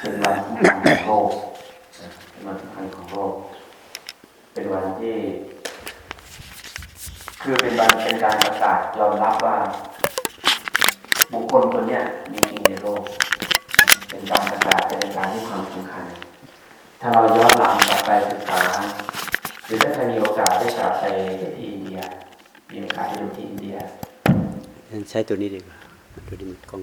เป็นวันสำคัญของโลกเป็นวันสำคัญของโลก เป็นวันที่ คือเป็นวันเป็นการประกาศยอมรับว่า บุคคลคนนี้มีจริงในโลก เป็นการประกาศเป็นการที่ความสำคัญ ถ้าเราย้อนหลังกลับไปศึกษาหรือถ้าใครมีโอกาสได้กลับไปที่อินเดียมีโอกาสไปดูที่อินเดียใช้ตัวนี้ดีกว่าตัวนี้กล้อง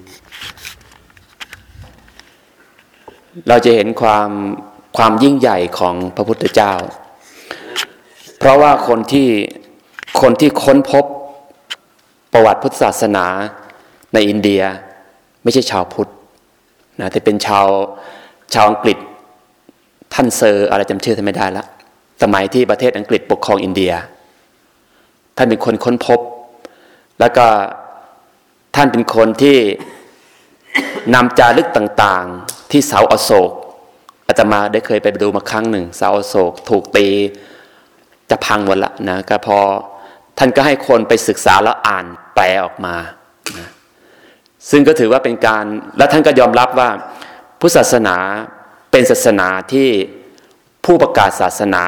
เราจะเห็นความความยิ่งใหญ่ของพระพุทธเจ้า เพราะว่าคนที่คนที่ค้นพบประวัติพุทธศาสนาในอินเดียไม่ใช่ชาวพุทธนะแต่เป็นชาวชาวอังกฤษท่านเซอร์อะไรจำชื่อท่านไม่ได้ละสมัยที่ประเทศอังกฤษปกครองอินเดีย ท่านเป็นคนค้นพบ แล้วก็ท่านเป็นคนที่ นำจารึกต่างๆ ที่เสาอโศกอาตมาได้เคยไปดูมาครั้งหนึ่ง เสาอโศก ถูกตีจะพังหมดละนะก็พอท่านก็ให้คนไปศึกษาแล้วอ่านแปลออกมานะซึ่งก็ถือว่าเป็นการและท่านก็ยอมรับว่าพุทธศาสนาเป็นศาสนาที่ผู้ประกาศศาสนา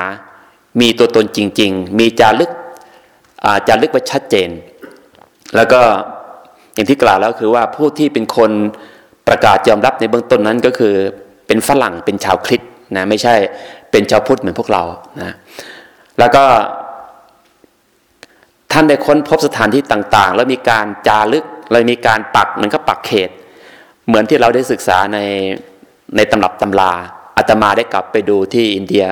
มีตัวตนจริง ๆ มีจารึกจารึกไว้ชัดเจน แล้วก็ อย่างที่กล่าวแล้วคือว่าผู้ที่เป็นคนประกาศยอมรับในเบื้องต้นนั้นก็คือเป็นฝรั่งเป็นชาวคริสต์นะไม่ใช่เป็นชาวพุทธเหมือนพวกเรานะแล้วก็ท่านได้ค้นพบสถานที่ต่างๆ แล้วมีการจารึกเลยมีการปักมันก็ปักเขต เหมือนที่เราได้ศึกษาในในตำรับตำราอาตมาได้กลับไปดูที่อินเดีย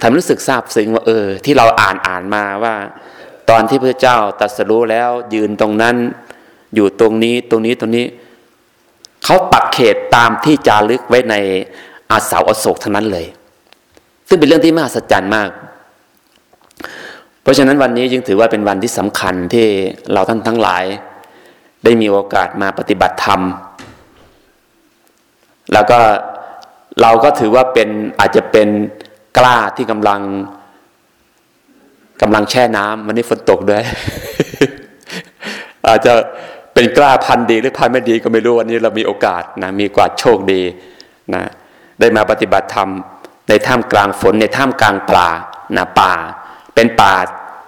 ทำรู้สึกซาบซึ้งว่าเออ ที่เราอ่านอ่านมาว่า ตอนที่พระเจ้าตรัสรู้แล้วยืนตรงนั้น อยู่ตรงนี้ตรงนี้ตรงนี้เขาปักเขตตามที่จารึกไว้ในอาสาวอโศกทั้งนั้นเลย ซึ่งเป็นเรื่องที่มหัศจรรย์มาก เพราะฉะนั้นวันนี้จึงถือว่าเป็นวันที่สำคัญที่เราท่านทั้งหลาย ได้มีโอกาสมาปฏิบัติธรรม แล้วก็เราก็ถือว่าเป็นอาจจะเป็นกล้าที่กำลังกำลังแช่น้ำวันนี้ฝนตกด้วย อาจจะ เป็นกล้าพันดีหรือพันไม่ดีก็ไม่รู้วันนี้เรามีโอกาสนะมีกว่าโชคดีนะได้มาปฏิบัติธรรมในท่ามกลางฝนในท่ามกลางป่านะป่า เป็นป่า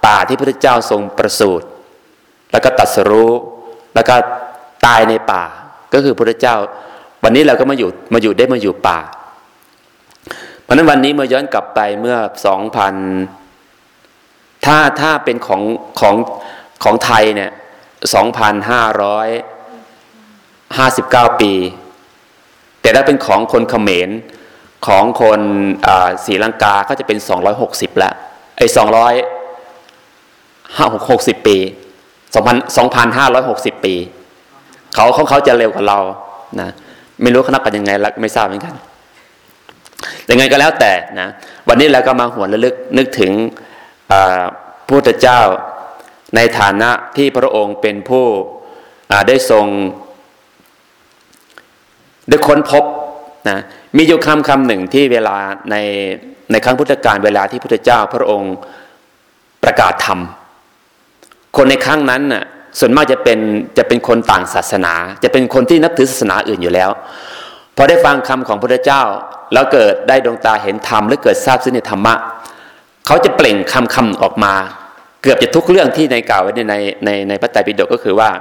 ป่าที่พระเจ้าทรงประสูติแล้วก็ตัดสรู้แล้วก็ตายในป่า ก็คือพระเจ้า วันนี้เราก็มาอยู่มาอยู่ได้มาอยู่ป่า เพราะนั้นวันนี้เมื่อย้อนกลับไปเมื่อสองพันถ้าถ้าเป็นของของของไทยเนี่ย 2,559 ปี แต่ถ้าเป็นของคนเขมรของคนศรีลังกาก็จะเป็น 260ล้วไอ้200 560 ปี2,560 ปี เขาเขาเขาจะเร็วกว่าเรานะไม่รู้เขานับกันยังไงล้วไม่ทราบเหมือนกันยังไงก็แล้วแต่นะวันนี้เราก็มาหวนระลึกนึกถึงพระพุทธเจ้า ในฐานะที่พระองค์เป็นผู้ได้ทรงได้ค้นพบนะมีอยู่คำคำหนึ่งที่เวลาในในครั้งพุทธกาลเวลาที่พุทธเจ้าพระองค์ประกาศธรรม คนในครั้งนั้นน่ะส่วนมากจะเป็นจะเป็นคนต่างศาสนา จะเป็นคนที่นับถือศาสนาอื่นอยู่แล้วพอได้ฟังคำของพระเจ้า แล้วเกิดได้ดวงตาเห็นธรรมหรือเกิดทราบซึ้งในธรรมะ เขาจะเปล่งคำคำออกมา เกือบจะทุกเรื่องที่ในกล่าวไว้ในในในพระไตรปิฎกก็คือว่า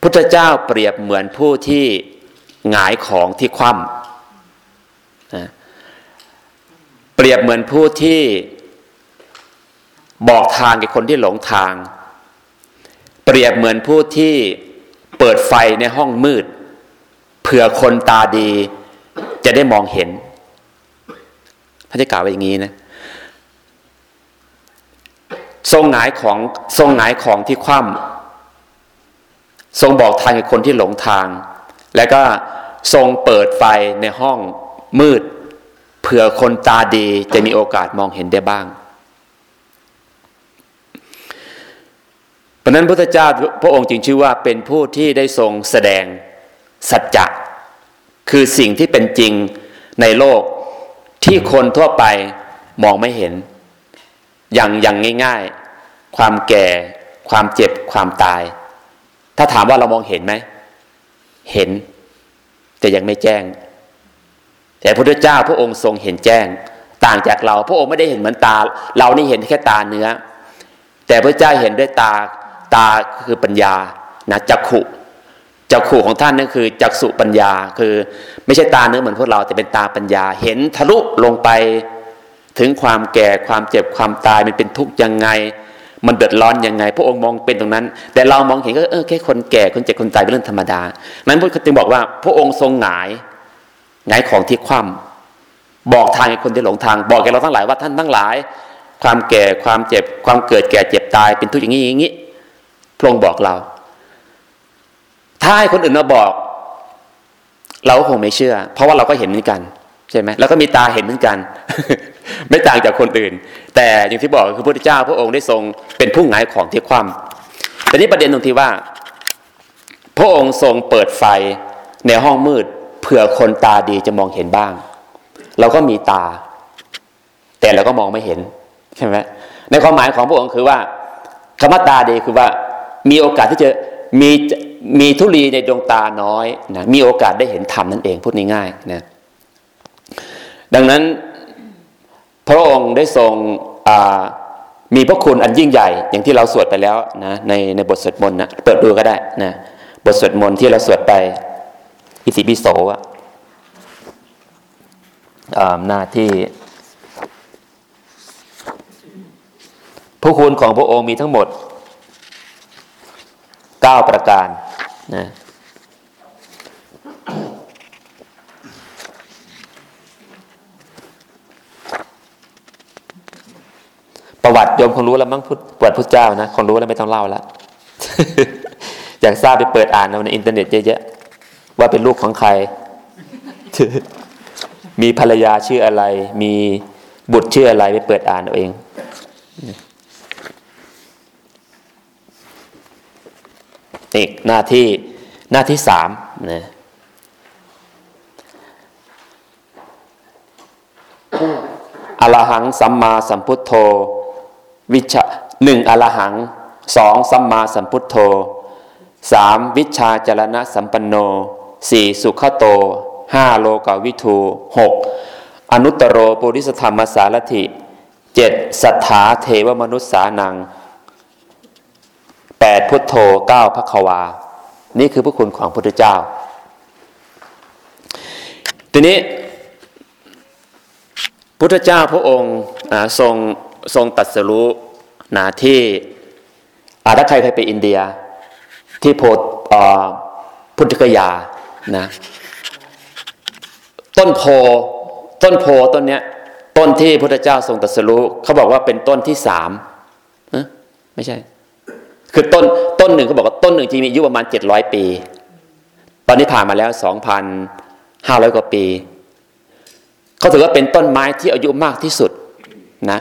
พุทธเจ้าเปรียบเหมือนผู้ที่หงายของที่คว่ำเปรียบเหมือนผู้ที่บอกทางแก่คนที่หลงทาง เปรียบเหมือนผู้ที่เปิดไฟในห้องมืด เผื่อคนตาดีจะได้มองเห็นพระเจ้ากล่าวไว้อย่างนี้นะ ทรงหงายของทรงหงายของที่คว่ำทรงบอกทางให้คนที่หลงทาง แล้วก็ทรงเปิดไฟในห้องมืด เผื่อคนตาดีจะมีโอกาสมองเห็นได้บ้างเพราะนั้นพระพุทธเจ้าพระองค์จึงชื่อว่าเป็นผู้ที่ได้ทรงแสดงสัจจะคือสิ่งที่เป็นจริงในโลกที่คนทั่วไปมองไม่เห็น อย่างอย่างง่าย ๆ ความแก่ ความเจ็บ ความตาย ถ้าถามว่าเรามองเห็นไหม เห็น แต่ยังไม่แจ้ง แต่พระพุทธเจ้าพระองค์ทรงเห็นแจ้ง ต่างจากเรา พระองค์ไม่ได้เห็นเหมือนตา เรานี่เห็นแค่ตาเนื้อ แต่พระเจ้าเห็นด้วยตา ตาคือปัญญา นะจักขุจักขุของท่านนั่นคือจักสุปัญญา คือไม่ใช่ตาเนื้อเหมือนพวกเราแต่เป็นตาปัญญา เห็นทะลุลงไปถึงความแก่ความเจ็บความตายมันเป็นทุกข์ยังไง มันเดือดร้อนยังไง พระองค์มองเป็นตรงนั้น แต่เรามองเห็นก็เออแค่คนแก่คนเจ็บคนตายเป็นเรื่องธรรมดา นั้นพระจึงบอกว่าพระองค์ทรงหงายหงายของที่คว่ำบอกทางให้คนที่หลงทาง บอกแกเราทั้งหลายว่าท่านทั้งหลาย ความแก่ความเจ็บความเกิดแก่เจ็บตายเป็นทุกข์อย่างนี้อย่างนี้พระองค์บอกเรา ถ้าให้คนอื่นมาบอก เราก็คงไม่เชื่อ เพราะว่าเราก็เห็นเหมือนกันใช่ไหมแล้วก็มีตาเห็นเหมือนกัน ไม่ต่างจากคนอื่น แต่อย่างที่บอกคือพระพุทธเจ้าพระองค์ได้ทรงเป็นผู้หงายของที่คว่ำแต่นี้ประเด็นตรงที่ว่า พระองค์ทรงเปิดไฟในห้องมืดเผื่อคนตาดีจะมองเห็นบ้าง เราก็มีตา แต่เราก็มองไม่เห็นใช่ไหมในความหมายของพระองค์คือว่าคำว่าตาดีคือว่ามีโอกาสที่จะมีมีทุลีในดวงตาน้อยนะมีโอกาสได้เห็นธรรมนั่นเองพูดง่ายๆนะดังนั้น พระองค์ได้ทรงมีพระคุณอันยิ่งใหญ่ อย่างที่เราสวดไปแล้วนะในในบทสวดมนต์นะเปิดดูก็ได้นะบทสวดมนต์ที่เราสวดไปอิสิปิโสอะหน้าที่ พระคุณของพระองค์มีทั้งหมด 9 ประการนะ ประวัติโยมคงรู้แล้วมั้งพุทธประวัติพุทธเจ้านะคนรู้แล้วไม่ต้องเล่าแล้วอยากทราบไปเปิดอ่านในอินเทอร์เน็ตเยอะๆว่าเป็นลูกของใคร มีภรรยาชื่ออะไร มีบุตรชื่ออะไรไปเปิดอ่านเอาเองอีกหน้าที่หน้าที่สามนะอรหังสัมมาสัมพุทโธ วิชาหนึ่งอรหังสองสัมมาสัมพุทโธสามวิชาจรณะสัมปันโนสี่สุขโตห้าโลกาวิทูหกอนุตตรโรปุริสธรรมสารถิเจ็ดสัทธาเทวมนุษสานังแปดพุทโธเก้าพระควา นี่คือพระคุณของพระพุทธเจ้า ทีนี้พุทธเจ้าพระองค์ทรง ทรงตัดสรู้นะที่อาถ้าใครเคยไปอินเดีย ที่โพพุทธกยานะต้นโพต้นโพต้นเนี้ยต้นที่พุทธเจ้าทรงตัดสรู้เขาบอกว่าเป็นต้นที่สามไม่ใช่ คือต้นต้นหนึ่งเขาบอกว่าต้นหนึ่งจริงมีอายุประมาณเจ็ดร้อยปี ตอนนี้ผ่านมาแล้วสองพันห้าร้อยกว่าปีเขาถือว่าเป็นต้นไม้ที่อายุมากที่สุดนะ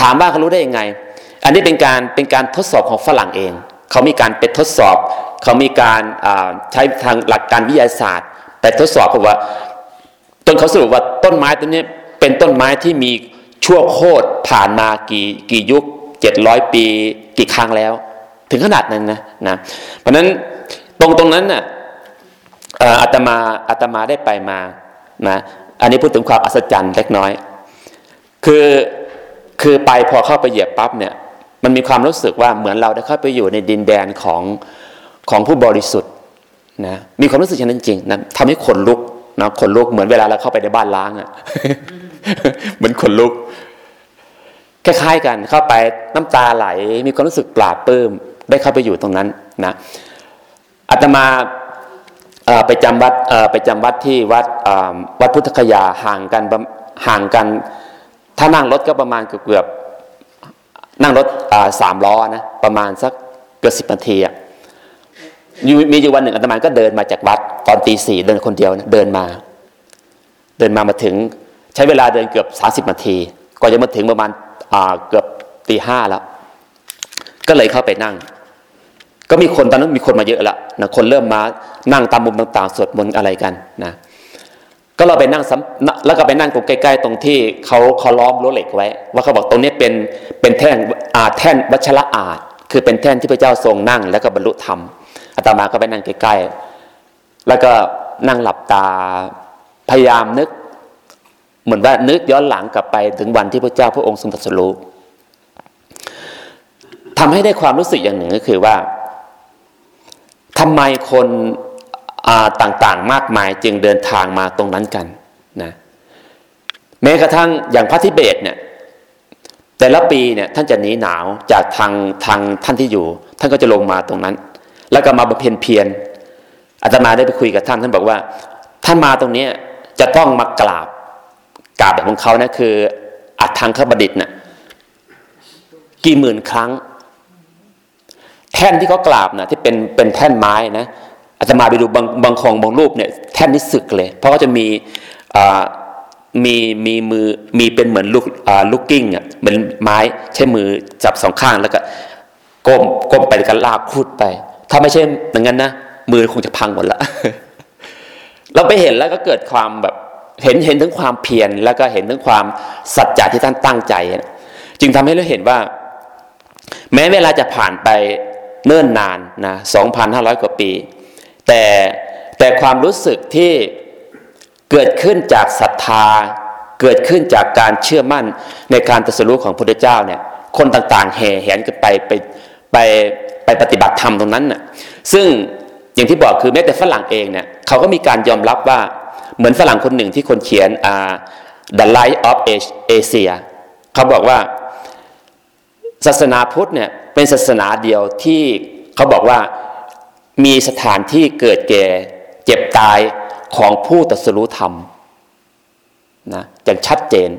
ถามว่าเขารู้ได้ยังไง อันนี้เป็นการเป็นการทดสอบของฝรั่งเอง เขามีการไปทดสอบ เขามีการใช้ทางหลักการวิทยาศาสตร์ ไปทดสอบเพราะว่าจนเขาสรุปว่าต้นไม้ต้นนี้เป็นต้นไม้ที่มีชั่วโคตรผ่านมากี่กี่ยุคเจ็ดร้อยปีกี่ครั้งแล้ว ถึงขนาดนั้นนะนะเพราะนั้นตรงตรงนั้นน่ะอาตมาอาตมาได้ไปมานะอันนี้พูดถึงความอัศจรรย์เล็กน้อย คือ คือไปพอเข้าไปเหยียบปั๊บเนี่ย มันมีความรู้สึกว่าเหมือนเราได้เข้าไปอยู่ในดินแดนของของผู้บริสุทธิ์นะมีความรู้สึกอย่างนั้นจริงนะทำให้ขนลุกนะขนลุกเหมือนเวลาเราเข้าไปในบ้านล้างอะ่ะเหมือนขนลุกคล้ายๆกันเข้าไปน้ำตาไหล มีความรู้สึกปลาบปลื้มได้เข้าไปอยู่ตรงนั้นนะอาตมาไปจำวัดไปจำวัดที่วัดวัดพุทธคยาห่างกันห่างกัน ถ้านั่งรถก็ประมาณเกือบนั่งรถสามล้อนะประมาณสักเกือบสิบนาทีอะมีอยู่วันหนึ่งอาตมาก็เดินมาจากวัด ตอนตีสี่เดินคนเดียวนะเดินมา เดินมามาถึงใช้เวลาเดินเกือบสาสิบนาทีก่อนจะมาถึงประมาณเกือบตีห้าแล้ว ก็เลยเข้าไปนั่ง ก็มีคนตอนนั้นมีคนมาเยอะแล้วนะคนเริ่มมานั่งตามมุมต่างๆสวดมนต์อะไรกันนะ ก็เราไปนั่งแล้วก็ไปนั่งตรงใกล้ๆตรงที่เขาเขาล้อมรั้วเหล็กไว้ ว่าเขาบอกตรงนี้เป็นเป็นแท่นอาแท่นวัชระอาจคือเป็นแท่นที่พระเจ้าทรงนั่ง แล้วก็บรรลุธรรมอาตมาก็ไปนั่งใกล้ๆแล้วก็นั่งหลับตาพยายามนึก เหมือนว่านึกย้อนหลังกลับไปถึงวันที่พระเจ้าพระองค์ทรงตรัสรู้ทำให้ได้ความรู้สึกอย่างหนึ่งก็คือว่าทำไมคน ต่างๆ มากมายจึงเดินทางมาตรงนั้นกันนะแม้กระทั่งอย่างพระทิเบตเนี่ยแต่ละปีเนี่ยท่านจะหนีหนาวจากทางทางท่านที่อยู่ ท่านก็จะลงมาตรงนั้น แล้วก็มาบำเพ็ญเพียรอาตมาได้ไปคุยกับท่านท่านบอกว่า ท่านมาตรงนี้จะต้องมากราบกราบแบบของเขานะคือ อัดทางขบดิษฐ์นะ่ะกี่หมื่นครั้ง แท่นที่เขากราบนะที่เป็นเป็นแท่นไม้นะ อาตมาไปดูบางบางของบางรูปเนี่ยแท่นนี้สึกเลย เพราะเขาจะมีมีมีมือมีเป็นเหมือนลูกลูกกิ้งอะเหมือนไม้ใช้มือจับสองข้างแล้วก็ก้มก้มไปกันลากพูดไป ถ้าไม่ใช่อย่างนั้นนะมือคงจะพังหมดละเราไปเห็นแล้วก็เกิดความแบบเห็นเห็นถึงความเพียรแล้วก็เห็นถึงความสัจจะที่ท่านตั้งใจ จึงทำให้เราเห็นว่า แม้เวลาจะผ่านไปเนิ่นนานนะ2,500กว่าปี แต่แต่ความรู้สึกที่เกิดขึ้นจากศรัทธา เกิดขึ้นจากการเชื่อมั่นในการตรัสรู้ของพระพุทธเจ้าเนี่ยคนต่างๆแห่แหนกันไปไปไปไปปฏิบัติธรรมตรงนั้นน่ะซึ่งอย่างที่บอกคือแม้แต่ฝรั่งเองเนี่ยเขาก็มีการยอมรับว่าเหมือนฝรั่งคนหนึ่งที่คนเขียนอ่า The Light of Asia เขาบอกว่าศาสนาพุทธเนี่ยเป็นศาสนาเดียวที่เขาบอกว่า มีสถานที่เกิดแก่เจ็บตายของผู้ตรัสรู้ธรรมนะอย่างชัดเจน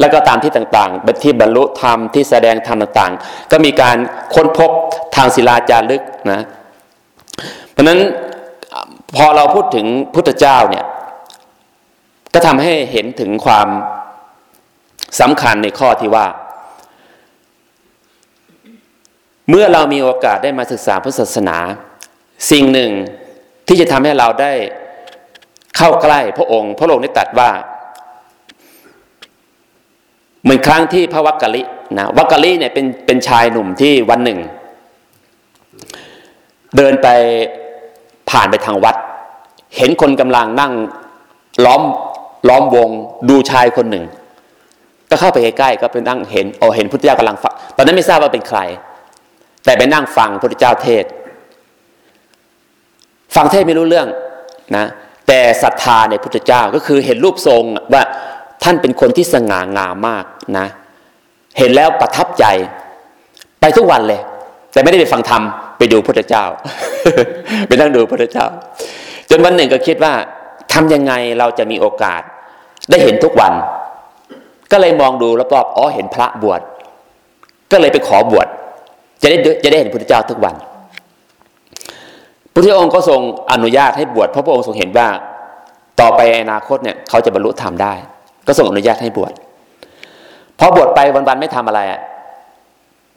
แล้วก็ตามที่ต่างๆเป็นที่บรรลุธรรมที่แสดงธรรมต่างๆ ก็มีการค้นพบทางศิลาจารึกนะเพราะนั้นพอเราพูดถึงพุทธเจ้าเนี่ยก็ทำให้เห็นถึงความสำคัญในข้อที่ว่า เมื่อเรามีโอกาสได้มาศึกษาพุทธศาสนา สิ่งหนึ่งที่จะทำให้เราได้เข้าใกล้พระองค์ พระองค์ได้ตรัสว่าเหมือนครั้งที่พระวักกะลินะวักกะลิเนี่ยเป็นเป็นชายหนุ่มที่วันหนึ่ง เดินไปผ่านไปทางวัด เห็นคนกำลังนั่งล้อมล้อมวงดูชายคนหนึ่ง ก็เข้าไปใกล้ๆก็ไปนั่งเห็นโอเห็นพุทธเจ้ากำลังฟังตอนนั้นไม่ทราบว่าเป็นใคร แต่ไปนั่งฟังพุทธเจ้าเทศ ฟังเทศไม่รู้เรื่องนะแต่ศรัทธาในพุทธเจ้าก็คือเห็นรูปทรงว่าท่านเป็นคนที่สง่างามมากนะ เห็นแล้วประทับใจไปทุกวันเลย แต่ไม่ได้ไปฟังธรรมไปดูพุทธเจ้า ไปนั่งดูพุทธเจ้า จนวันหนึ่งก็คิดว่าทำยังไงเราจะมีโอกาส ได้เห็นทุกวัน ก็เลยมองดูรอบๆอ๋อเห็นพระบวชก็เลยไปขอบวชจะได้จะได้เห็นพุทธเจ้าทุกวัน พุทธองค์ก็ทรงอนุญาตให้บวชเพราะพระองค์ทรงเห็นว่า ต่อไปอนาคตเนี่ยเขาจะบรรลุธรรมได้ ก็ทรงอนุญาตให้บวชพอบวชไปวันๆไม่ทำอะไร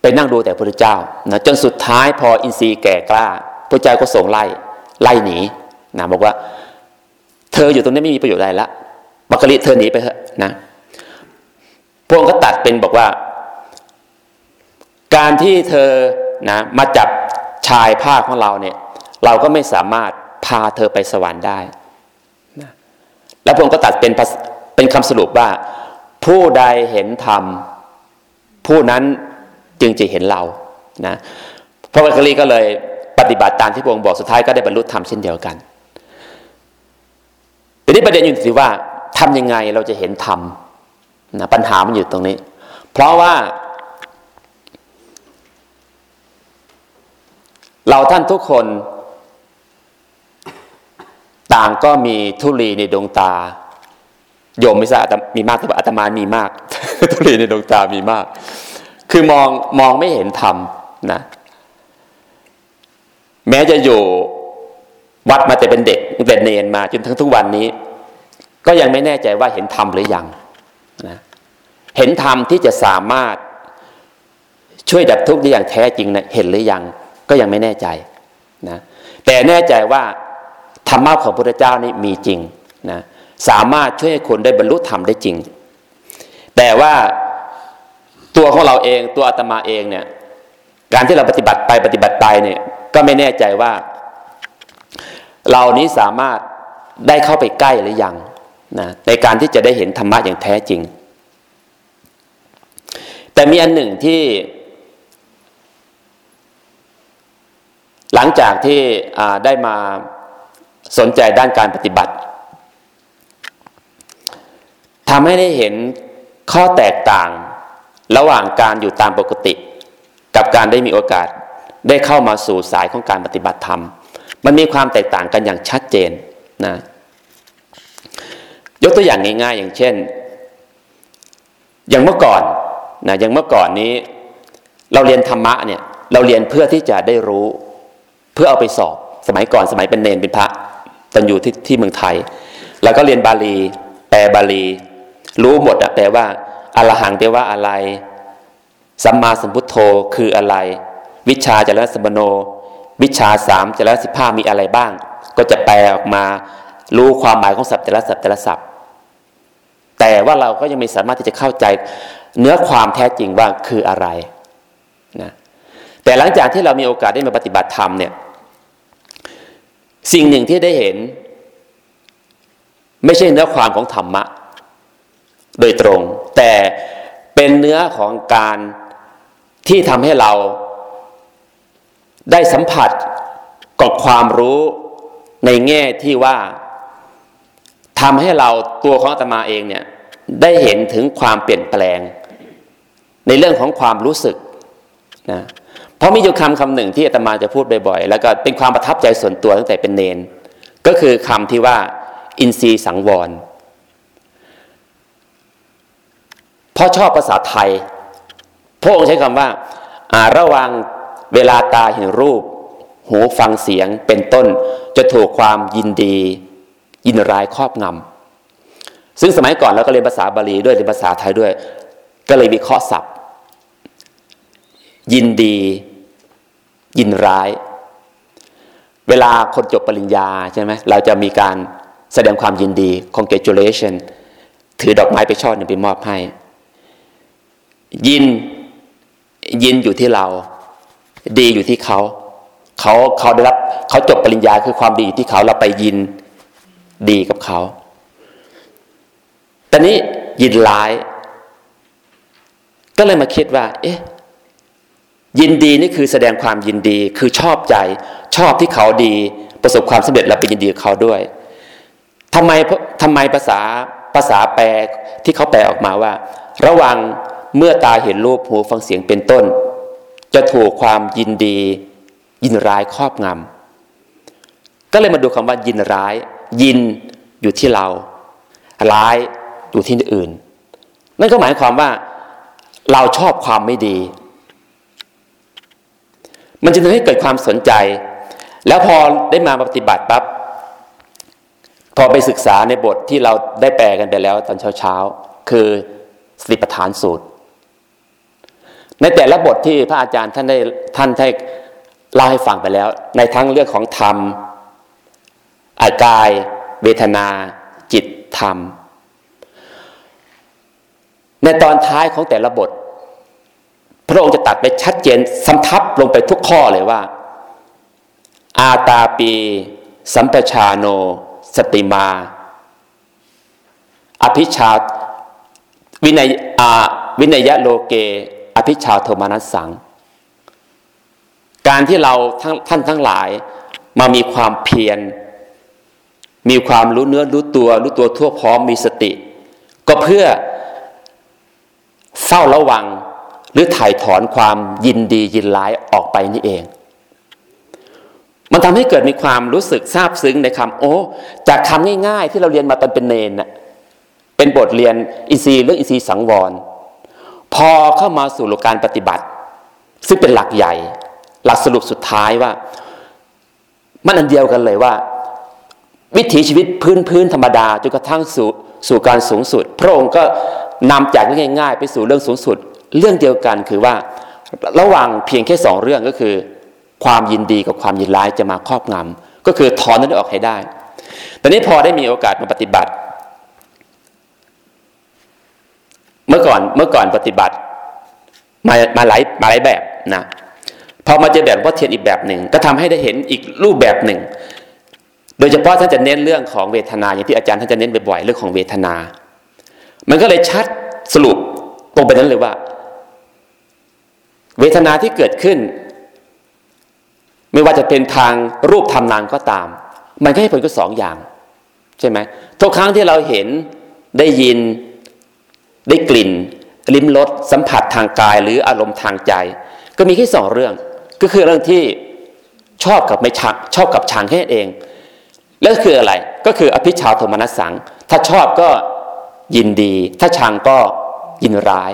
ไปนั่งดูแต่พระเจ้านะจนสุดท้ายพออินทรีย์แก่กล้าพระเจ้าก็ส่งไล่ไล่หนีนะบอกว่า เธออยู่ตรงนี้ไม่มีประโยชน์อะไรละบัคลิเธอหนีไปเถอะนะพระองค์ก็ตัดเป็นบอกว่า การที่เธอนะมาจับชายผ้าของเราเนี่ย เราก็ไม่สามารถพาเธอไปสวรรค์ได้นะแล้วพระองค์ก็ตัดเป็นเป็นคำสรุปว่า ผู้ใดเห็นธรรม ผู้นั้นจึงจะเห็นเรานะพระวัคคีก็เลยปฏิบัติตามที่พระองค์บอกสุดท้ายก็ได้บรรลุธรรมเช่นเดียวกันทีนี้ประเด็นอยู่ที่ว่าทำยังไงเราจะเห็นธรรมนะปัญหามันอยู่ตรงนี้ เพราะว่า เราท่านทุกคน ต่างก็มีทุลีในดวงตา โยมไม่ทราบมีมากแต่าอาตมามีมาก ทุลีในดวงตามีมาก คือมองมองไม่เห็นธรรมนะ แม้จะอยู่วัดมาแต่เป็นเด็กแต่เนนมาจนทั้งทุกวันนี้ ก็ยังไม่แน่ใจว่าเห็นธรรมหรือยังนะเห็นธรรมที่จะสามารถช่วยดับทุกข์ได้อย่างแท้จริงนะเห็นหรือยัง ก็ยังไม่แน่ใจนะแต่แน่ใจว่า ธรรมะของพระพุทธเจ้านี่มีจริงนะสามารถช่วยให้คนได้บรรลุธรรมได้จริง แต่ว่าตัวของเราเองตัวอาตมาเองเนี่ยการที่เราปฏิบัติไปปฏิบัติไปเนี่ยก็ไม่แน่ใจว่า เรานี้สามารถได้เข้าไปใกล้หรือยังนะในการที่จะได้เห็นธรรมะอย่างแท้จริง แต่มีอันหนึ่งที่ หลังจากที่ได้มา สนใจด้านการปฏิบัติทำให้ได้เห็นข้อแตกต่างระหว่างการอยู่ตามปกติ กับการได้มีโอกาสได้เข้ามาสู่สายของการปฏิบัติธรรม มันมีความแตกต่างกันอย่างชัดเจนนะยกตัวอย่างง่ายๆ อย่างเช่น อย่างเมื่อก่อนนะอย่างเมื่อก่อนนี้ เราเรียนธรรมะเนี่ยเราเรียนเพื่อที่จะได้รู้ เพื่อเอาไปสอบสมัยก่อนสมัยเป็นเนนเป็นพระ ตอนอยู่ที่ที่เมืองไทย แล้วก็เรียนบาลี แปลบาลี รู้หมดอะแปลว่าอรหังแปลว่าอะไร สัมมาสัมพุทโธคืออะไร วิชาจารสมโน วิชาสามจารสิบห้ามีอะไรบ้าง ก็จะแปลออกมารู้ความหมายของศัพท์แต่ละศัพท์แต่ละศัพท์ แต่ว่าเราก็ยังไม่สามารถที่จะเข้าใจเนื้อความแท้จริงว่าคืออะไรนะแต่หลังจากที่เรามีโอกาสได้มาปฏิบัติธรรมเนี่ย สิ่งหนึ่งที่ได้เห็น ไม่ใช่เนื้อความของธรรมะ โดยตรง แต่เป็นเนื้อของการที่ทำให้เราได้สัมผัสกับความรู้ในแง่ที่ว่าทำให้เราตัวของอาตมาเองเนี่ยได้เห็นถึงความเปลี่ยนแปลง ในเรื่องของความรู้สึกนะ เพราะมีอยู่คำคำหนึ่งที่อาตมาจะพูดบ่อยๆ แล้วก็เป็นความประทับใจส่วนตัวตั้งแต่เป็นเนน ก็คือคำที่ว่า อินทรีย์สังวรเพราะชอบภาษาไทย พระองค์ใช้คำว่าระวังเวลาตาเห็นรูป หูฟังเสียงเป็นต้น จะถูกความยินดี ยินร้ายครอบงำซึ่งสมัยก่อนเราก็เรียนภาษาบาลีด้วยเรียนภาษาไทยด้วย ก็เลยวิเคราะห์ศัพท์ ยินดี ยินร้าย เวลาคนจบปริญญาใช่ไหมเราจะมีการแสดงความยินดี congratulation ถือดอกไม้ไปช่อหนึ่งไปมอบให้ ยินยินอยู่ที่เรา ดีอยู่ที่เขาเขาเขาได้รับเขาจบปริญญาคือความดีอยู่ที่เขาเราไปยินดีกับเขาตอนนี้ยินร้าย ก็เลยมาคิดว่า เอ๊ะ ยินดีนี่คือแสดงความยินดีคือชอบใจ ชอบที่เขาดี ประสบความสำเร็จแล้วไปยินดีกับเขาด้วยทำไมทำไมภาษาภาษาแปลที่เขาแปลออกมาว่า ระวังเมื่อตาเห็นรูปหูฟังเสียงเป็นต้น จะถูกความยินดี ยินร้ายครอบงำก็เลยมาดูคำว่ายินร้าย ยินอยู่ที่เรา ร้ายอยู่ที่อื่น นั่นก็หมายความว่า เราชอบความไม่ดี มันจะทำให้เกิดความสนใจ แล้วพอได้มาปฏิบัติปั๊บพอไปศึกษาในบทที่เราได้แปลกันไปแล้วตอนเช้าๆ คือสติปัฏฐานสูตร ในแต่ละบทที่พระอาจารย์ท่านได้ท่านได้เล่าให้ฟังไปแล้ว ในทั้งเรื่องของธรรม อากาย เวทนา จิตธรรม ในตอนท้ายของแต่ละบท พระองค์จะตัดไปชัดเจนสำทับลงไปทุกข้อเลยว่า อาตาปี สัมปชาโน สติมา อภิชาวินัยวินัยโลเก อภิชาโทมานัสสัง การที่เราท่านทั้งหลายมามีความเพียร มีความรู้เนื้อรู้ตัว รู้ตัวทั่วพร้อมมีสติ ก็เพื่อเฝ้าระวัง หรือถ่ายถอนความยินดียินร้ายออกไปนี่เอง มันทำให้เกิดมีความรู้สึกซาบซึ้งในคำโอ้จากคำง่ายๆ ที่เราเรียนมาตอนเป็นเนนน่ะเป็นบทเรียนอินทรีย์เรื่องอินทรีย์สังวร พอเข้ามาสู่หลักการปฏิบัติ ซึ่งเป็นหลักใหญ่ หลักสรุปสุดท้ายว่า มันอันเดียวกันเลยว่า วิถีชีวิตพื้นพื้นธรรมดาจนกระทั่งสู่สู่การสูงสุด พระองค์ก็นำจากเรื่องง่าย ๆ ไปสู่เรื่องสูงสุด เรื่องเดียวกันคือว่าระหว่างเพียงแค่สองเรื่องก็คือ ความยินดีกับความยินร้ายจะมาครอบงำก็คือถอนนั้นออกให้ได้ แตอนนี้พอได้มีโอกาสมาปฏิบัติ เมื่อก่อนเมื่อก่อนปฏิบัติ มามาหลายมาหลายแบบนะพอมาเจอแบบว่าเทียนอีกแบบหนึ่ง ก็ทำให้ได้เห็นอีกรูปแบบหนึ่ง โดยเฉพาะท่านจะเน้นเรื่องของเวทนาอย่างที่อาจารย์ท่านจะเน้นบ่อยๆเรื่องของเวทนา มันก็เลยชัดสรุปตรงไปนั้นเลยว่า เวทนาที่เกิดขึ้น ไม่ว่าจะเป็นทางรูปทำนามก็ตาม มันก็ให้ผลก็สองอย่าง ใช่ไหมทุกครั้งที่เราเห็นได้ยินได้กลิ่น ลิ้มรสสัมผัสทางกายหรืออารมณ์ทางใจ ก็มีแค่สองเรื่อง ก็คือเรื่องที่ชอบกับไม่ชักชอบกับชังแค่เอง แล้วคืออะไรก็คืออภิชาโทมนัสสัง ถ้าชอบก็ยินดี ถ้าชังก็ยินร้าย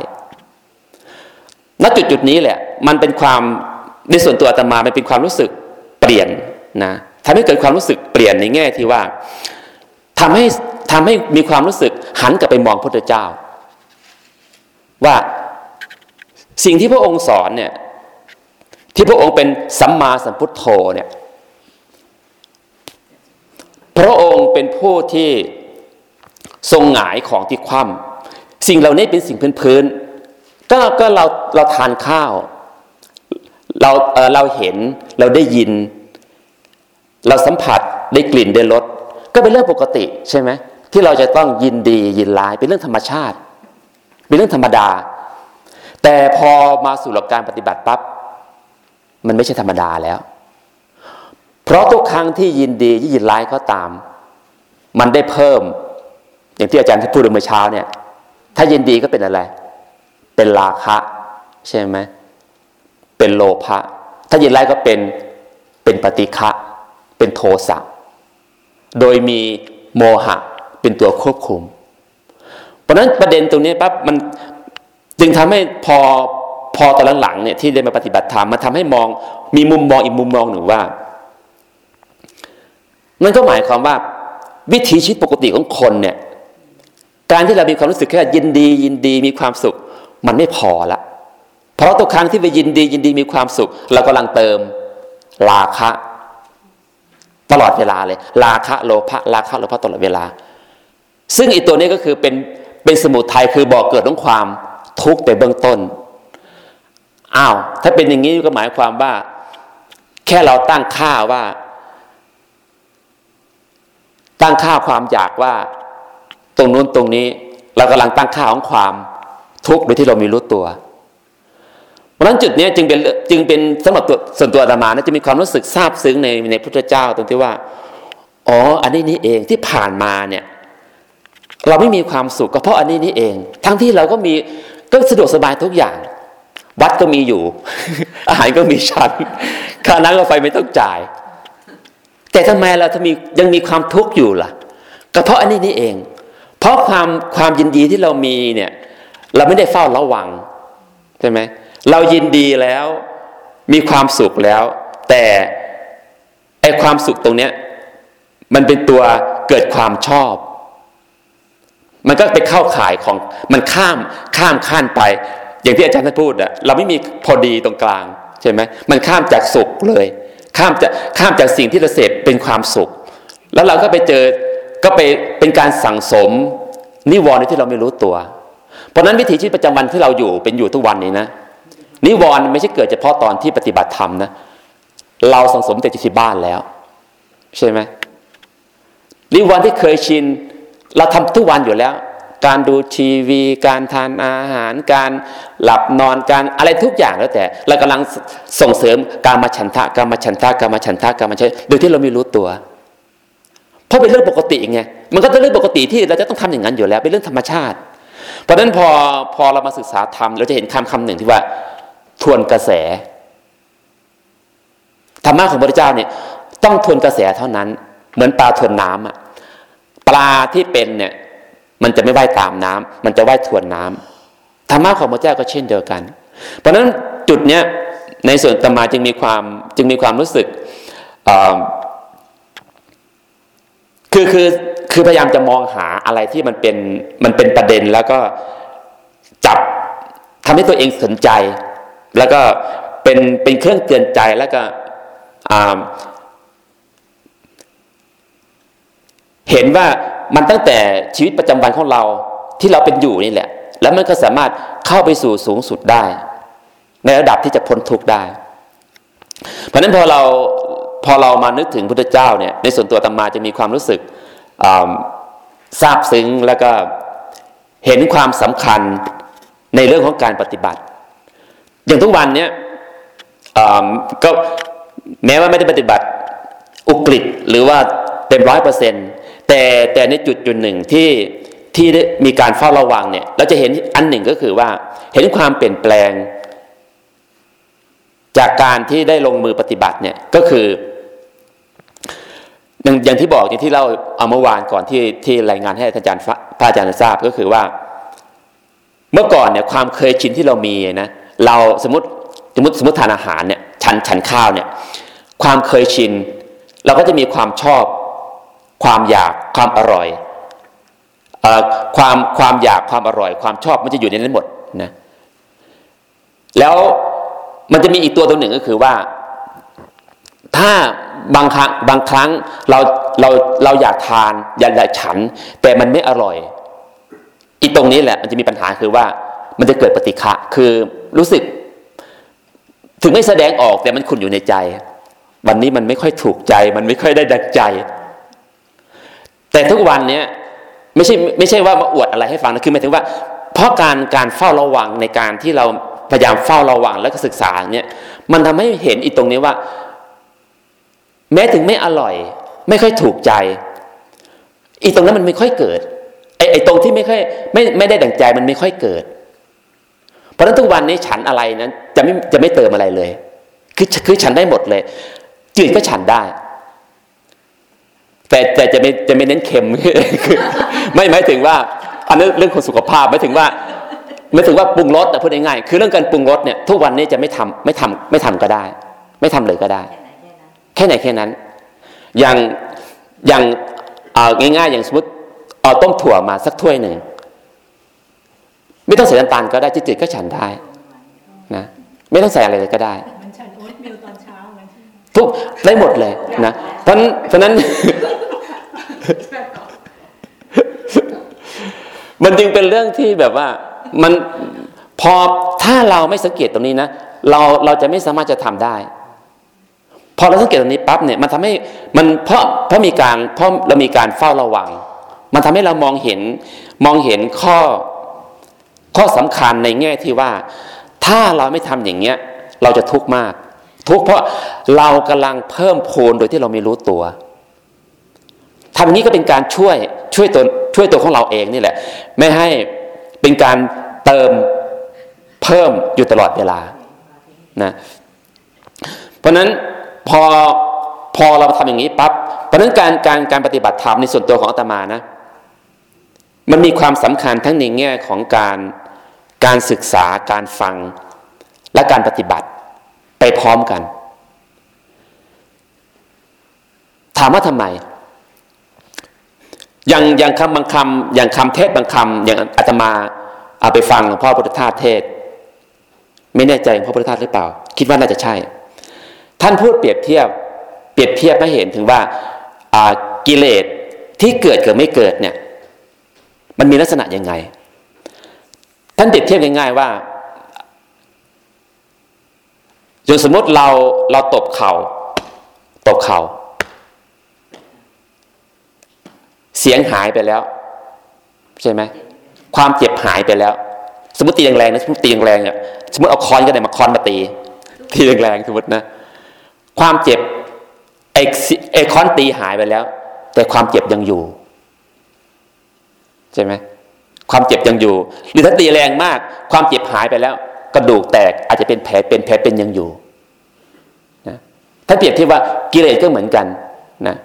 ณจุดจุดนี้แหละ มันเป็นความในส่วนตัวอาตมามันเป็นความรู้สึกเปลี่ยนนะทำให้เกิดความรู้สึกเปลี่ยนในแง่ที่ว่าทำให้ทำให้มีความรู้สึกหันกลับไปมองพระพุทธเจ้า ว่าสิ่งที่พระองค์สอนเนี่ยที่พระองค์เป็นสัมมาสัมพุทโธเนี่ยพระองค์เป็นผู้ที่ทรงหงายของที่คว่ำสิ่งเหล่านี้เป็นสิ่งพื้น ก็ก็เราเราทานข้าว เราเเราเห็นเราได้ยิน เราสัมผัสได้กลิ่นได้รสก็เป็นเรื่องปกติใช่ไหมที่เราจะต้องยินดียินร้ายเป็นเรื่องธรรมชาติ เป็นเรื่องธรรมดา แต่พอมาสู่หลักการปฏิบัติปั๊บมันไม่ใช่ธรรมดาแล้ว เพราะทุกครั้งที่ยินดีที่ยินร้ายก็ตาม มันได้เพิ่ม อย่างที่อาจารย์ที่พูดเมื่อเช้าเนี่ย ถ้ายินดีก็เป็นอะไร เป็นราคะ ใช่ไหมเป็นโลภะถ้ายินร้ายก็เป็นเป็นปฏิฆะเป็นโทสะโดยมีโมหะเป็นตัวควบคุม เพราะนั้นประเด็นตรงนี้ปั๊บมันจึงทำให้พอพอตอนหลังๆเนี่ยที่ได้มาปฏิบัติธรรมมาทำให้มองมีมุมมองอีกมุมมองหนึ่งว่ามันก็หมายความว่าวิถีชีวิตปกติของคนเนี่ยการที่เรามีความรู้สึกแค่ยินดียินดีมีความสุข มันไม่พอละ เพราะทุกครั้งที่ไปยินดียินดีมีความสุข เรากำลังเติมราคะ ตลอดเวลาเลย ราคะโลภะราคะโลภะตลอดเวลา ซึ่งอีตัวนี้ก็คือเป็นเป็นสมุทัยคือบอกเกิดของความทุกข์แต่เบื้องต้นอ้าวถ้าเป็นอย่างนี้ก็หมายความว่า แค่เราตั้งค่าว่า ตั้งค่าความอยากว่า ตรงนู้นตรงนี้ เรากำลังตั้งค่าของความ ทุกข์โดยที่เรามีรู้ตัวเพราะฉะนั้นจุดนี้จึงเป็นจึงเป็นสำหรับตัวส่วนตัวอาตมานะจะมีความรู้สึกซาบซึ้งในในพุทธเจ้าตรงที่ว่าอ๋ออันนี้นี่เองที่ผ่านมาเนี่ยเราไม่มีความสุขก็เพราะอันนี้นี่เอง ทั้งที่เราก็มีก็สะดวกสบายทุกอย่าง วัดก็มีอยู่ อาหารก็มีชั้นค่าน้ำก็ไฟไม่ต้องจ่าย แต่ทำไมเราถ้ามียังมีความทุกข์อยู่ล่ะ ก็เพราะอันนี้นี่เอง เพราะความความยินดีที่เรามีเนี่ย เราไม่ได้เฝ้าระวังใช่ไหมเรายินดีแล้วมีความสุขแล้ว แต่ไอความสุขตรงเนี้ยมันเป็นตัวเกิดความชอบ มันก็ไปเข้าข่ายของมันข้ามข้ามขั้นไป อย่างที่อาจารย์ท่านพูดอะเราไม่มีพอดีตรงกลางใช่ไหมมันข้ามจากสุขเลย ข้ามจากข้ามจากสิ่งที่เราเสพเป็นความสุข แล้วเราก็ไปเจอก็ไปเป็นการสั่งสมนิวรณ์ที่เราไม่รู้ตัว ราะนั้นวิถีชีวิตประจำวันที่เราอยู่เป็นอยู่ทุกวันนี้นะนิวรณ์ไม่ใช่เกิดเฉพาะตอนที่ปฏิบัติธรรมนะเราสังสมแต่ที่บ้านแล้ว ใช่ไหมนิวรณ์ที่เคยชิน เราทำทุกวันอยู่แล้ว การดูทีวี การทานอาหาร การหลับนอนการอะไรทุกอย่างแล้วแต่ เรากำลังส่งเสริมการมาฉันทะการมาฉันทะการมาฉันทะการมาฉันโดยที่เราไม่รู้ตัวเพราะเป็นเรื่องปกติไงมันก็เป็นเรื่องปกติที่เราจะต้องทำอย่างนั้นอยู่แล้ว เป็นเรื่องธรรมชาติ เพราะฉะนั้นพอพอเรามาศึกษาธรรมเราจะเห็นคำคำหนึ่งที่ว่า ทวนกระแสธรรมะของพระเจ้าเนี่ยต้องทวนกระแสเท่านั้น เหมือนปลาทวนน้ำอะปลาที่เป็นเนี่ยมันจะไม่ว่ายตามน้ำมันจะว่ายทวนน้ำธรรมะของพระเจ้าก็เช่นเดียวกัน เพราะฉะนั้นจุดเนี้ยในส่วนตมาจึงมีความจึงมีความรู้สึกคือคือ คือพยายามจะมองหาอะไรที่มันเป็นมันเป็นประเด็นแล้วก็จับทำให้ตัวเองสนใจ แล้วก็เป็นเป็นเครื่องเตือนใจแล้วก็เห็นว่ามันตั้งแต่ชีวิตประจำวันของเราที่เราเป็นอยู่นี่แหละ แล้วมันก็สามารถเข้าไปสู่สูงสุดได้ ในระดับที่จะพ้นทุกข์ได้ เพราะนั้นพอเราพอเรามานึกถึงพุทธเจ้าเนี่ยในส่วนตัวตมาจะมีความรู้สึก ซาบซึ้งแล้วก็เห็นความสำคัญในเรื่องของการปฏิบัติ อย่างทุกวันเนี้ยก็แม้ว่าไม่ได้ปฏิบัติอุกฤษหรือว่าเต็มร้อยเปอร์เซ็นต์แต่แต่ในจุดจุดหนึ่งที่ที่มีการเฝ้าระวังเนี่ยเราจะเห็นอันหนึ่งก็คือว่าเห็นความเปลี่ยนแปลง จากการที่ได้ลงมือปฏิบัติเนี่ยก็คือ อย่างที่บอกอย่างที่เราเอาเมื่อวานก่อนที่ที่รายงานให้อาจารย์พระอาจารย์ทราบก็คือว่า เมื่อก่อนเนี่ยความเคยชินที่เรามีนะเราสมมติสมมติสมมติทานอาหารเนี่ยฉันฉันข้าวเนี่ยความเคยชิน เราก็จะมีความชอบ ความอยากความอร่อยความความอยากความอร่อย ความชอบมันจะอยู่ในนั้นหมดนะแล้วมันจะมีอีกตัวตัวหนึ่งก็คือว่า ถ้าบางครั้งบางครั้งเราเราเราอยากทานอยากอยฉัน แต่มันไม่อร่อย อีกตรงนี้แหละมันจะมีปัญหาคือว่ามันจะเกิดปฏิฆะคือรู้สึก ถึงไม่แสดงออกแต่มันขุ่นอยู่ในใจ วันนี้มันไม่ค่อยถูกใจ มันไม่ค่อยได้ดังใจ แต่ทุกวันเนี้ยไม่ใช่ไม่ใช่ว่ามาอวดอะไรให้ฟังนะคือหมายถึงว่า เพราะการการเฝ้าระวังในการที่เราพยายามเฝ้าระวังแล้วก็ศึกษาเนี่ยมันทำให้เห็นอีกตรงนี้ว่า แม้ถึงไม่อร่อย ไม่ค่อยถูกใจอีตรงนั้นมันไม่ค่อยเกิดไอ้ไอ้ตรงที่ไม่ค่อยไม่ไม่ได้ดั่งใจมันไม่ค่อยเกิด เพราะฉะนั้นทุกวันนี้ฉันอะไรนั้นจะไม่จะไม่เติมอะไรเลย คือคือฉันได้หมดเลย จืดก็ฉันได้ แต่แต่จะไม่จะไม่เน้นเค็มคือไม่หมายถึงว่า อันนี้เรื่องของสุขภาพไม่ถึงว่าไม่ถึงว่าปรุงรสนะพูดง่ายๆคือเรื่องการปรุงรสเนี่ย ทุกวันนี้จะไม่ทำไม่ทำไม่ทำก็ได้ ไม่ทำเลยก็ได้ แค่ไหนแค่นั้น อย่างอย่างง่ายๆ อย่างสมมติเอาต้มถั่วมาสักถ้วยหนึ่ง ไม่ต้องใส่น้ำตาลก็ได้จืดๆก็ฉันได้นะไม่ต้องใส่อะไรเลยก็ได้ทุกได้หมดเลยนะเพราะนั้นเพราะนั้น มันจึงเป็นเรื่องที่แบบว่ามันพอถ้าเราไม่สังเกตตรงนี้นะเราเราจะไม่สามารถจะทำได้ พอเราสังเกตตรงนี้ปั๊บเนี่ยมันทำให้มันเพราะเพราะมีการเพราะเรามีการเฝ้าระวัง มันทำให้เรามองเห็นมองเห็นข้อข้อสำคัญในแง่ที่ว่า ถ้าเราไม่ทำอย่างเงี้ยเราจะทุกข์มาก ทุกข์เพราะเรากำลังเพิ่มพูนโดยที่เราไม่รู้ตัวทำอย่างนี้ก็เป็นการช่วยช่วยตัวช่วยตัวของเราเองนี่แหละ ไม่ให้เป็นการเติมเพิ่มอยู่ตลอดเวลานะเพราะนั้น พอพอเราทำอย่างนี้ปั๊บเพราะนั้นการการการปฏิบัติธรรมในส่วนตัวของอาตมานะ มันมีความสำคัญทั้งในแง่ของการการศึกษาการฟังและการปฏิบัติไปพร้อมกัน ถามว่าทำไมอย่างอย่างคำบางคำอย่างคำเทศบางคำอย่างอาตมาเอาไปฟังหลวงพ่อพุทธทาสเทศ ไม่แน่ใจหลวงพ่อพุทธทาสหรือเปล่า คิดว่าน่าจะใช่ ท่านพูดเปรียบเทียบ เปรียบเทียบให้เห็นถึงว่ากิเลสที่เกิดกับไม่เกิดเนี่ย มันมีลักษณะยังไง ท่านเปรียบเทียบง่ายๆว่าอย่างสมมติเราเราตบเขา่าตบเขา่าเสียงหายไปแล้ว ใช่ไหมความเจ็บหายไปแล้ว สมมติตีแรงๆนะสมมติตีแรงเนี่ยสมมติเอาคอนก็ได้มาคอนมาตี ตีแรงๆสมมตินะ ความเจ็บไอ้ไอ้คอนตีหายไปแล้ว แต่ความเจ็บยังอยู่ ใช่ไหมความเจ็บยังอยู่ หรือถ้าตีแรงมาก ความเจ็บหายไปแล้ว กระดูกแตกอาจจะเป็นแผลเป็นแผลเป็นยังอยู่นะถ้าเปรียบเที่ว่ากิเลสก็เหมือนกันนะ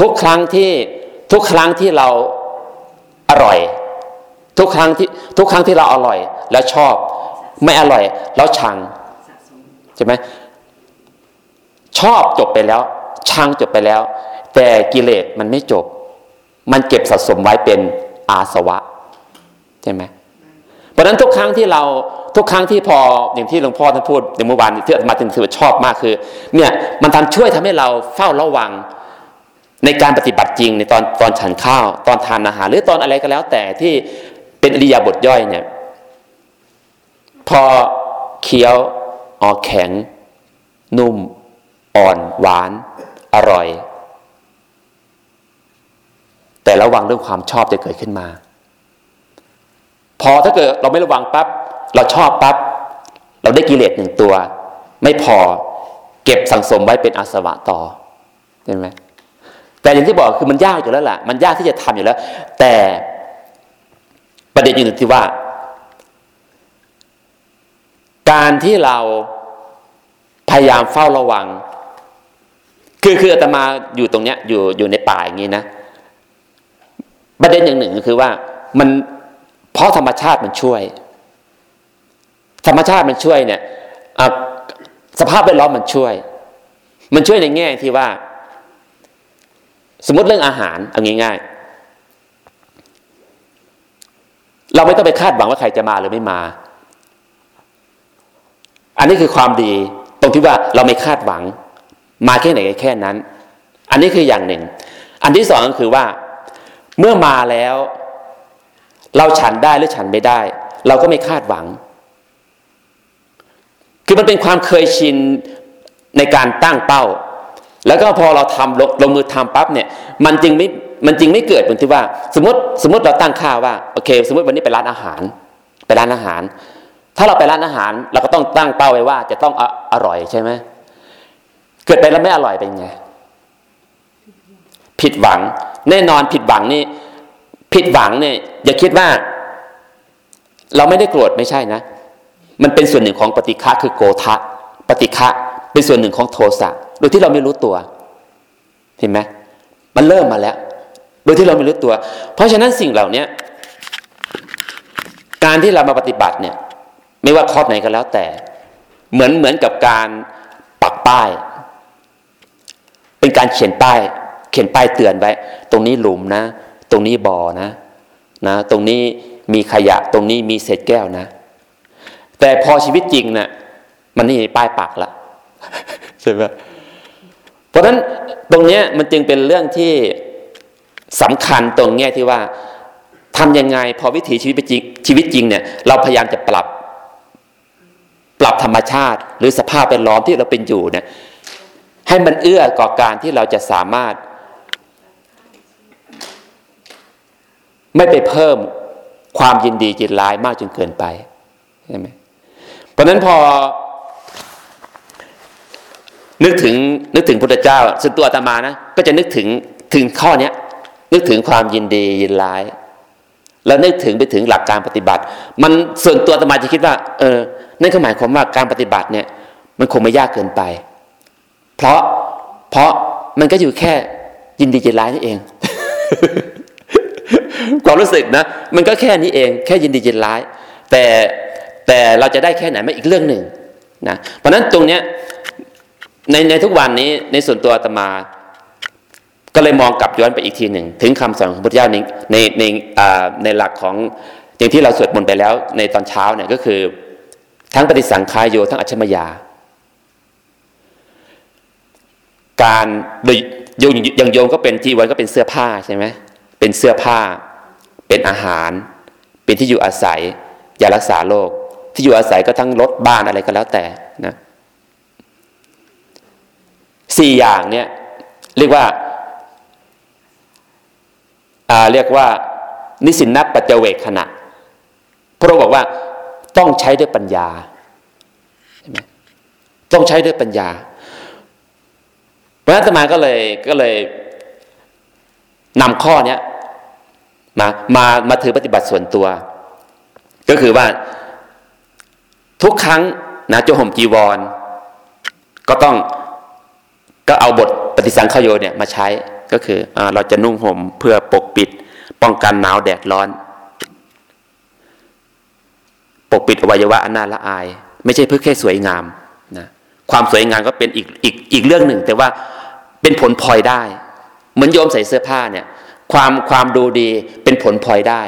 ทุกครั้งที่ทุกครั้งที่เราอร่อย ทุกครั้งที่ทุกครั้งที่เราอร่อย แล้วชอบ ไม่อร่อย แล้วชังใช่ไหม ชอบจบไปแล้วชังจบไปแล้ว แต่กิเลสมันไม่จบ มันเก็บสะสมไว้เป็นอาสวะใช่ไหมเพราะนั้นทุกครั้งที่เราทุกครั้งที่พออย่างที่หลวงพ่อท่านพูดในเมื่อวานที่มาถึงถือชอบมากคือ เนี่ยมันทำช่วยทำให้เราเฝ้าระวังในการปฏิบัติจริงในตอนตอนฉันข้าว ตอนทานอาหารหรือตอนอะไรก็แล้ว แต่ที่เป็นอริยาบทย่อยเนี่ย พอเคี้ยวออกแข็งนุ่ม อ่อนหวาน อร่อย แต่ระวังเรื่องความชอบจะเกิดขึ้นมา พอถ้าเกิดเราไม่ระวังปับ๊บเราชอบปับ๊บเราได้กิเลสหนึ่งตัว ไม่พอเก็บสังสมไว้เป็นอาสวะต่อเห็นไหมแต่อย่างที่บอกคือมันยากอยู่แล้วแหละมันยากที่จะทำอยู่แล้ว แต่ประเด็นอยู่ที่ว่า การที่เราพยายามเฝ้าระวัง คือคืออาตมาอยู่ตรงเนี้ยอยู่อยู่ในป่าอย่างนี้นะประเด็นอย่างหนึ่งก็คือว่ามันเพราะธรรมชาติมันช่วย ธรรมชาติมันช่วยเนี่ยสภาพแวดล้อมมันช่วย มันช่วยในแง่ที่ว่า สมมติเรื่องอาหารเอาง่ายๆเราไม่ต้องไปคาดหวังว่าใครจะมาหรือไม่มา อันนี้คือความดี ตรงที่ว่าเราไม่คาดหวัง มาแค่ไหนแค่นั้น อันนี้คืออย่างหนึ่ง อันที่สองก็คือว่า เมื่อมาแล้ว เราฉันได้หรือฉันไม่ได้ เราก็ไม่คาดหวัง คือมันเป็นความเคยชินในการตั้งเป้า แล้วก็พอเราทำลงลงมือทำปั๊บเนี่ย มันจริงไม่มันจริงไม่เกิดเหมือนที่ว่า สมมติสมมติเราตั้งค่าว่าโอเค สมมติวันนี้ไปร้านอาหารไปร้านอาหาร ถ้าเราไปร้านอาหาร เราก็ต้องตั้งเป้าไว้ว่าจะต้องอร่อยใช่ไหม เกิดไปแล้วไม่อร่อยเป็นไง ผิดหวัง แน่นอนผิดหวังนี่ ผิดหวังเนี่ย อย่าคิดว่า เราไม่ได้โกรธไม่ใช่นะ มันเป็นส่วนหนึ่งของปฏิฆะคือโกทะ ปฏิฆะเป็นส่วนหนึ่งของโทสะโดยที่เราไม่รู้ตัว เห็นไหมมันเริ่มมาแล้ว โดยที่เราไม่รู้ตัว เพราะฉะนั้นสิ่งเหล่านี้การที่เรามาปฏิบัติเนี่ย ไม่ว่าคอร์สไหนก็แล้วแต่ เหมือนเหมือนกับการปักป้าย เป็นการเขียนป้าย เขียนป้ายเตือนไว้ ตรงนี้หลุมนะ ตรงนี้บ่อนะ นะ ตรงนี้มีขยะ ตรงนี้มีเศษแก้วนะ แต่พอชีวิตจริงเนะ่ยมันนี่ป้ายปักละใช่ไหมเพราะฉะนั้นตรงเนี้ยมันจึงเป็นเรื่องที่สำคัญตรงแง่ที่ว่าทำยังไงพอวิถีชีวิตจริงชีวิตจริงเนี่ย เราพยายามจะปรับ ปรับธรรมชาติ หรือสภาพแวดล้อมที่เราเป็นอยู่เนี่ย ให้มันเอื้อก่อการที่เราจะสามารถ ไม่ไปเพิ่มความยินดีจิตร้ายมากจนเกินไปใช่ไหมเพราะนั้นพอ นึกถึงนึกถึงพุทธเจ้าส่วนตัวอาตมานะก็จะนึกถึงถึงข้อเนี้ยนึกถึงความยินดียินร้าย แล้วนึกถึงไปถึงหลักการปฏิบัติ มันส่วนตัวอาตมาจะคิดว่า เออนั่นก็หมายความว่าการปฏิบัติเนี่ย มันคงไม่ยากเกินไป เพราะเพราะมันก็อยู่แค่ยินดียินร้ายนี่เอง ความรู้สึกนะมันก็แค่นี้เอง แค่ยินดียินร้าย แต่แต่เราจะได้แค่ไหนไม่อีกเรื่องหนึ่งนะเพราะนั้นตรงเนี้ยในในทุกวันนี้ในส่วนตัวอาตมา ก็เลยมองกลับย้อนไปอีกทีหนึ่งถึงคำสอนของพระพุทธเจ้าในในในในหลักของอย่างที่เราสวดมนต์ไปแล้วในตอนเช้าเนี่ยก็คือ ทั้งปฏิสังขายโยทั้งอัจฉมยา การโดยอย่างโยมก็เป็นจีวันก็เป็นเสื้อผ้าใช่ไหมเป็นเสื้อผ้า เป็นอาหาร เป็นที่อยู่อาศัยยารักษาโรคที่อยู่อาศัยก็ทั้งรถบ้านอะไรก็แล้วแต่นะสี่อย่างเนี่ยเรียกว่าเรียกว่านิสินนับปัจเจเวกขณะพระองค์บอกว่าต้องใช้ด้วยปัญญา ต้องใช้ด้วยปัญญา พระนัตมาก็เลยก็เลยนำข้อนี้มามามาถือปฏิบัติส่วนตัว ก็คือว่าทุกครั้งนะจะห่มจีวร ก็ต้องก็เอาบทปฏิสังขโยเนี่ยมาใช้ก็คืออเราจะนุ่งห่มเพื่อปกปิด ป้องกันหนาวแดดร้อน ปกปิดอวัยวะอันน่าละอาย ไม่ใช่เพื่อแค่สวยงามนะความสวยงามก็เป็นอีกอีกอีกเรื่องหนึ่ง แต่ว่า เป็นผลพลอยได้ เหมือนโยมใส่เสื้อผ้าเนี่ยความความดูดีเป็นผลพลอยได้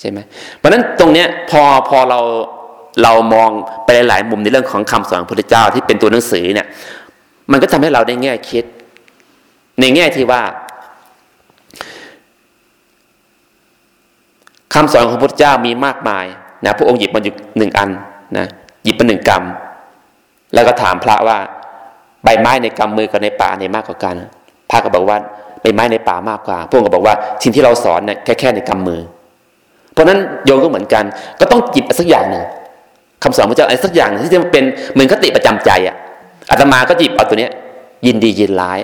ใช่ไหมเพราะนั้นตรงเนี้ยพอพอเราเรามองไปหลาย ๆ มุมในเรื่องของคำสอนของพระพุทธเจ้าที่เป็นตัวหนังสือเนี่ย มันก็ทำให้เราได้แง่คิด ในแง่ที่ว่าคำสอนของพระพุทธเจ้ามีมากมายนะพระองค์หยิบมาอยู่หนึ่งอันนะหยิบมาหนึ่งกรรม แล้วก็ถามพระว่า ใบไม้ในกำมือกับในป่าในมากกว่ากันพระก็บอกว่าใบไม้ในป่ามากกว่า พวกก็บอกว่าสิ่งที่เราสอนเนี่ยแค่แค่ในกำมือ เพราะนั้นโยมก็เหมือนกัน ก็ต้องจิบสักอย่างหนึ่งคำสอนพระเจ้าอะไรสักอย่างที่จะเป็นเหมือนคติประจำใจอะอาตมาก็จิบเอาตัวเนี้ย ยินดียินร้าย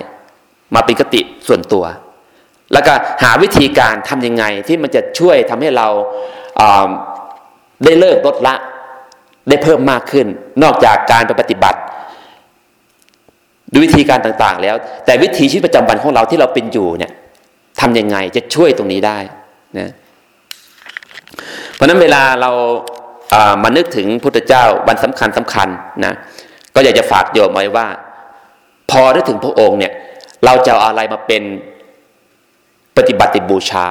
มาเป็นคติส่วนตัว แล้วก็หาวิธีการทํำยังไงที่มันจะช่วยทำให้เราได้เลิกลดละ ได้เพิ่มมากขึ้น นอกจากการไปปฏิบัติ ด้วยวิธีการต่างๆ แล้ว แต่วิถีชีวิตประจำวันของเราที่เราเป็นอยู่เนี่ยทำยังไงจะช่วยตรงนี้ได้นะเพราะนั้นเวลาเรามานึกถึงพุทธเจ้าวันสำคัญสำคัญนะก็อยากจะฝากโยมไว้ว่า พอได้ถึงพระองค์เนี่ยเราจะเอาอะไรมาเป็นปฏิบัติบูชา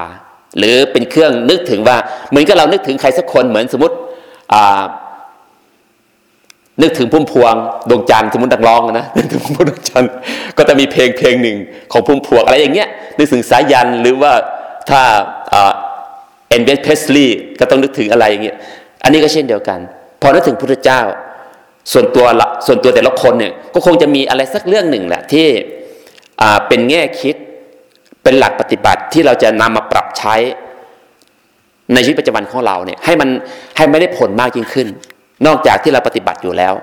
หรือเป็นเครื่องนึกถึงว่าเหมือนกับเรานึกถึงใครสักคนเหมือนสมมติ นึกถึงพุ่มพวงดวงจันทร์สมมติดังร้องนะนึกถึงพุ่มพวงดวงจันทร์ก็จะมีเพลงเพลงหนึ่งของพุ่มพวงอะไรอย่างเงี้ยนึกถึงสายันหรือว่าถ้าเอ็นเบสเพสลีย์ก็ต้องนึกถึงอะไรอย่างเงี้ยอันนี้ก็เช่นเดียวกัน พอนึกถึงพระเจ้า ส่วนตัวละส่วนตัวแต่ละคนเนี่ยก็คงจะมีอะไรสักเรื่องหนึ่งแหละที่เป็นแง่คิดเป็นหลักปฏิบัติที่เราจะนำมาปรับใช้ในชีวิตประจำวันของเราเนี่ยให้มันให้ไม่ได้ผลมากยิ่งขึ้น นอกจากที่เราปฏิบัติอยู่แล้ว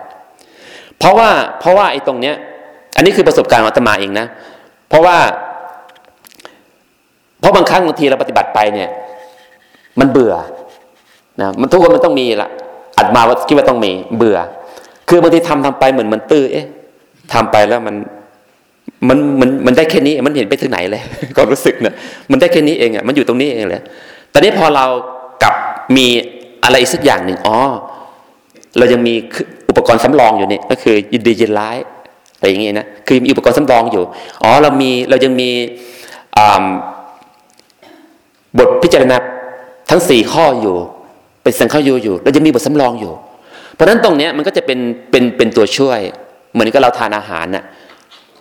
เพราะว่าเพราะว่าไอ้ตรงเนี้ย อันนี้คือประสบการณ์ของอาตมาเองนะ เพราะว่า เพราะบางครั้งบางทีเราปฏิบัติไปเนี่ย มันเบื่อนะมันทุกคนมันต้องมีละอัดมาว่าคิดว่าต้องมีเบื่อ คือบางทีทำทำไปเหมือนมันตื้อเอ๊ะทำไปแล้วมันมันมันมันได้แค่นี้มันเห็นไปถึงไหนเลยก็รู้สึกเนะมันได้แค่นี้เองอะมันอยู่ตรงนี้เองเลยแต่นี้พอเรากลับมีอะไรสักอย่างหนึ่งอ๋อ เรายังมีอุปกรณ์สำรองอยู่นี่ก็คือยินดียินร้ายอะไรอย่างเงี้ยนะคือมีอุปกรณ์สำรองอยู่อ๋อเรามีเรายังมีบทพิจารณาทั้งสี่ข้ออยู่ เป็นสังข้ายูอยู่เราจะมีบทสำรองอยู่ เพราะฉะนั้นตรงเนี้ยมันก็จะเป็นเป็นเป็นตัวช่วย เหมือนกับเราทานอาหารน่ะ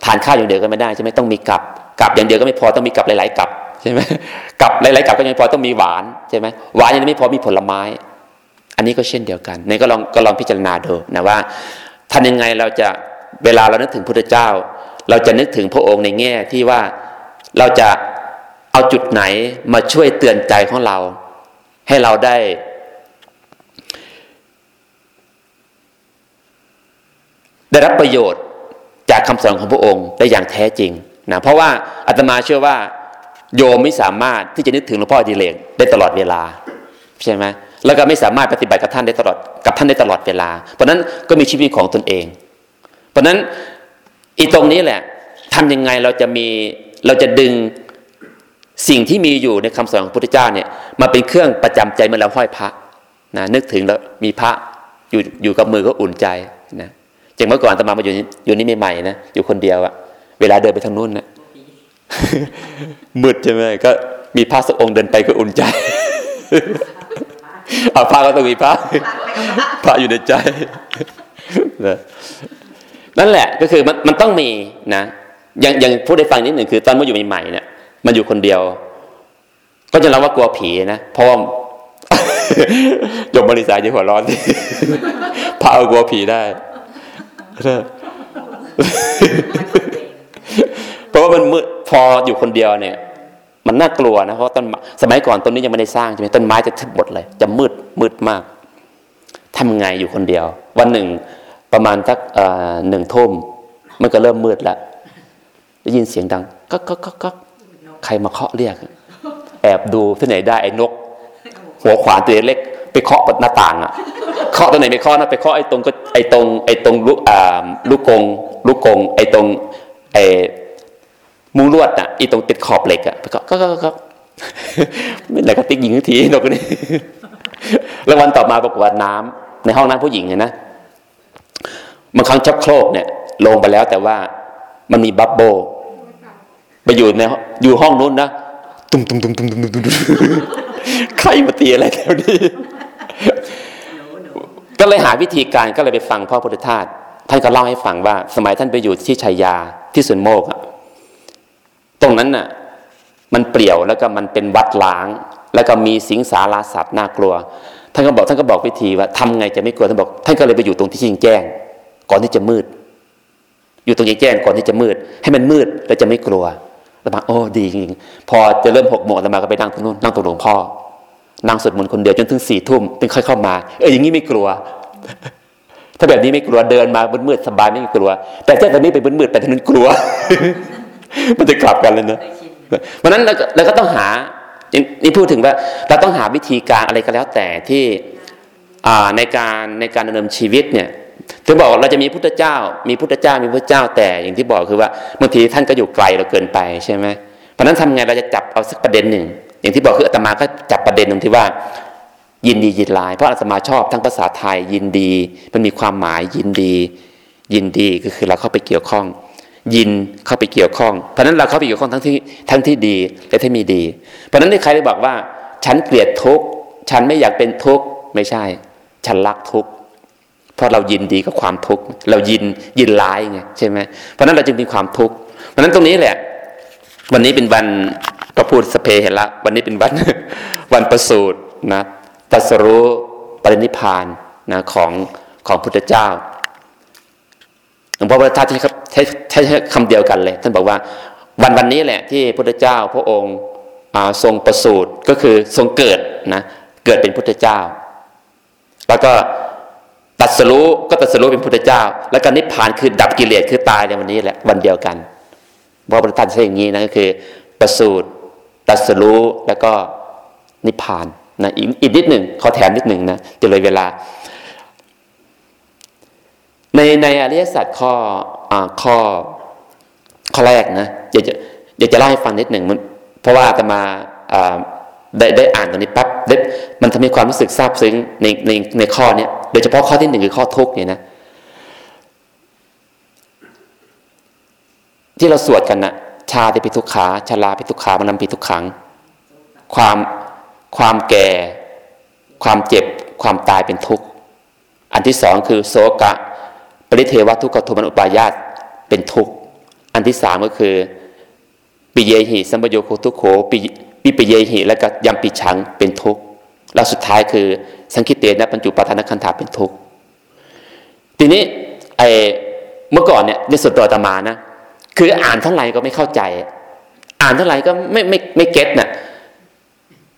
ทานข้าวอย่างเดียวก็ไม่ได้ใช่ไหมต้องมีกับกับอย่างเดียวก็ไม่พอต้องมีกับหลาย ๆ กับใช่ไหมกับหลายๆกับก็ยังไม่พอต้องมีหวานใช่ไหมหวานยังไม่พอมีผลไม้ อันนี้ก็เช่นเดียวกันในก็ลองก็ลองพิจารณาดูนะว่าทำยังไงเราจะเวลาเรานึกถึงพระเจ้า เราจะนึกถึงพระองค์ในแง่ที่ว่าเราจะเอาจุดไหนมาช่วยเตือนใจของเรา ให้เราได้ ได้รับประโยชน์จากคำสอนของพระองค์ได้อย่างแท้จริงนะเพราะว่าอาตมาเชื่อว่าโยมไม่สามารถที่จะนึกถึงหลวงพ่อดีเลกได้ตลอดเวลาใช่ไหม แล้วก็ไม่สามารถปฏิบัติกับท่านได้ตลอดกับท่านได้ตลอดเวลา เพราะนั้นก็มีชีวิตของตนเอง เพราะนั้นอีตรงนี้แหละทำยังไงเราจะมีเราจะดึงสิ่งที่มีอยู่ในคำสอนของพระพุทธเจ้าเนี่ยมาเป็นเครื่องประจำใจเมื่อเราห้อยพระนะนึกถึงแล้วมีพระอยู่อยู่กับมือก็อุ่นใจนะจากเมื่อก่อนตมามาอยู่อยู่นี่ใหม่ๆนะอยู่คนเดียวอะเวลาเดินไปทางนู้นนะมืดใช่ไหมก็มีพระสักองค์เดินไปก็อุ่นใจ เอาพระก็ต้องมีพระพระอยู่ในใจนั่นแหละก็คือมันมันต้องมีนะยังยังพูดได้ฟังนิดหนึ่งคือตอนมาอยู่ใหม่ๆเนี่ยมันอยู่คนเดียว ก็จะรับว่ากลัวผีนะเพราะว่าโยมบริษัทจะหัวร้อนพระเอากลัวผีได้เพราะว่ามันมืดพออยู่คนเดียวเนี่ย มันน่ากลัวนะเพราะต้นสมัยก่อนต้นนี้ยังไม่ได้สร้างใช่ไหมต้นไม้จะทึบหมดเลย จะมืดมืดมากทำไงอยู่คนเดียว วันหนึ่งประมาณสักหนึ่งทุ่มมันก็เริ่มมืดแล้วได้ยินเสียงดังก็ก็ก็ก็ใครมาเคาะเรียก แอบดูที่ไหนได้ไอ้นก หัวขวานตัวเล็ก ไปเคาะหน้าต่างอะเคาะตัวไหนไม่เคาะนะไปเคาะไอ้ตรงก็ไอ้ตรงไอ้ตรงลูกอ่าลูกกงลูกกงไอ้ตรงไอ้ มุงลวดอะอีตรงติดขอบเหล็กอะก็ก็ก็ไม่ไหนก็ติ๊กยิงทีนกนี่แล้ววันต่อมาปรากฏว่าน้ำในห้องน้ำผู้หญิงเนี่ยนะบางครั้งชักโครกเนี่ย ลงไปแล้วแต่ว่ามันมีบับเบิลไปอยู่ในอยู่ห้องนู้นนะตุ้มตุ้มตุ้มตุ้มตุ้มตุ้มใครมาตีอะไรแถวนี้ก็เลยหาวิธีการก็เลยไปฟังพ่อพุทธทาสท่านก็เล่าให้ฟังว่า สมัยท่านไปอยู่ที่ชัยยาที่สุนโมกอะ ตรงนั้นน่ะมันเปลี่ยวแล้วก็มันเป็นวัดล้าง แล้วก็มีสิงสาราสัตว์น่ากลัว ท่านก็บอกท่านก็บอกวิธีว่าทำไงจะไม่กลัวท่านบอกท่านก็เลยไปอยู่ตรงที่ชิงแจ้ง ก่อนที่จะมืด อยู่ตรงแจ้งก่อนที่จะมืด ให้มันมืดแล้วจะไม่กลัวอาตมาโอ้ดีจริงพอจะเริ่มหกโมงอาตมาก็ไปนั่งตรงนู้นนั่งตรงหลวงพ่อนั่งสวดมนต์คนเดียวจนถึงสี่ทุ่มถึงค่อยเข้ามา เอออย่างนี้ไม่กลัว ถ้าแบบนี้ไม่กลัวเดินมามืดๆสบายไม่กลัว แต่ถ้าตอนนี้ไปมืดๆไปทางนั้นกลัว มันจะกลับกันเลยนะเพราะนั้นเราก็ต้องหานี่พูดถึงว่าเราต้องหาวิธีการอะไรก็แล้วแต่ที่ในการในการดำเนินชีวิตเนี่ยถึงบอกเราจะมีพุทธเจ้า มีพุทธเจ้ามีพระเจ้าแต่อย่างที่บอกคือว่าบางทีท่านก็อยู่ไกลเราเกินไปใช่ไหมเพราะนั้นทำไงเราจะจับเอาสักประเด็นหนึ่ง อย่างที่บอกคืออาตมาก็จับประเด็นตรงที่ว่า ยินดียินลาย เพราะอาตมาชอบทั้งภาษาไทยยินดี มันมีความหมายยินดี ยินดีก็คือเราเข้าไปเกี่ยวข้อง ยินเข้าไปเกี่ยวข้อง เพราะนั้นเราเข้าไปเกี่ยวข้องทั้งที่ทั้งที่ดีและที่มีดี เพราะนั้นใครได้บอกว่า ฉันเกลียดทุกฉันไม่อยากเป็นทุกไม่ใช่ ฉันรักทุกเพราะเรายินดีกับความทุกข์เรายินยินร้ายไงใช่ไหมเพราะนั้นเราจึงมีความทุกข์เพราะนั้นตรงนี้แหละ วันนี้เป็นวันก็พูดสเพเห็นละวันนี้เป็นวันวันประสูตรนะตัสรู้ปรินิพานนะของของพุทธเจ้า หลวงพ่อพระท่านใช้ใช้คำเดียวกันเลย ท่านบอกว่าวันวันนี้แหละที่พุทธเจ้าพระองค์ทรงประสูติก็คือทรงเกิดนะเกิดเป็นพุทธเจ้า แล้วก็ตัดสรู้ก็ตัดสรู้เป็นพุทธเจ้า แล้วก็นิพพานคือดับกิเลสคือตายในวันนี้แหละวันเดียวกันพระพุทธท่านใช้อย่างนี้นะก็คือ ประสูติตัดสรู้แล้วก็นิพพานนะอีกอีกนิดหนึ่งขอแถมนิดหนึ่งนะจะเลยเวลา ในในอริยสัจข้ออข้อข้อแรกนะอยากจะอยากจะเล่าให้ฟังนิดหนึ่งมันเพราะว่าจะมาได้ได้อ่านตรงนี้ปั๊บมันทำให้ความรู้สึกซาบซึ้งในในในข้อเนี้ยโดยเฉพาะข้อที่หนึ่งคือข้อทุกข์เนี่ยนะที่เราสวดกันนะชาติปิทุกขาชาลาปิทุกขามันนำปิทุกขัง ความความแก่ ความเจ็บ ความตายเป็นทุกข์ อันที่สองคือโสกะ ปริเทวทุกขโทมนุปายาตเป็นทุกข์อันที่สามก็คือ ปิเยหิสัมปโยโคทุโขปิปิปิเยหิและก็ยำปิชังเป็นทุกข์แล้วสุดท้ายคือสังคิเตนะปัญจุปาทานคันธาเป็นทุกข์ทีนี้ไอเมื่อก่อนเนี่ยในส่วนตัวตมานะคืออ่านเท่าไหร่ก็ไม่เข้าใจ อ่านเท่าไหร่ก็ไม่ไม่ไม่เก็ตนะ่ะ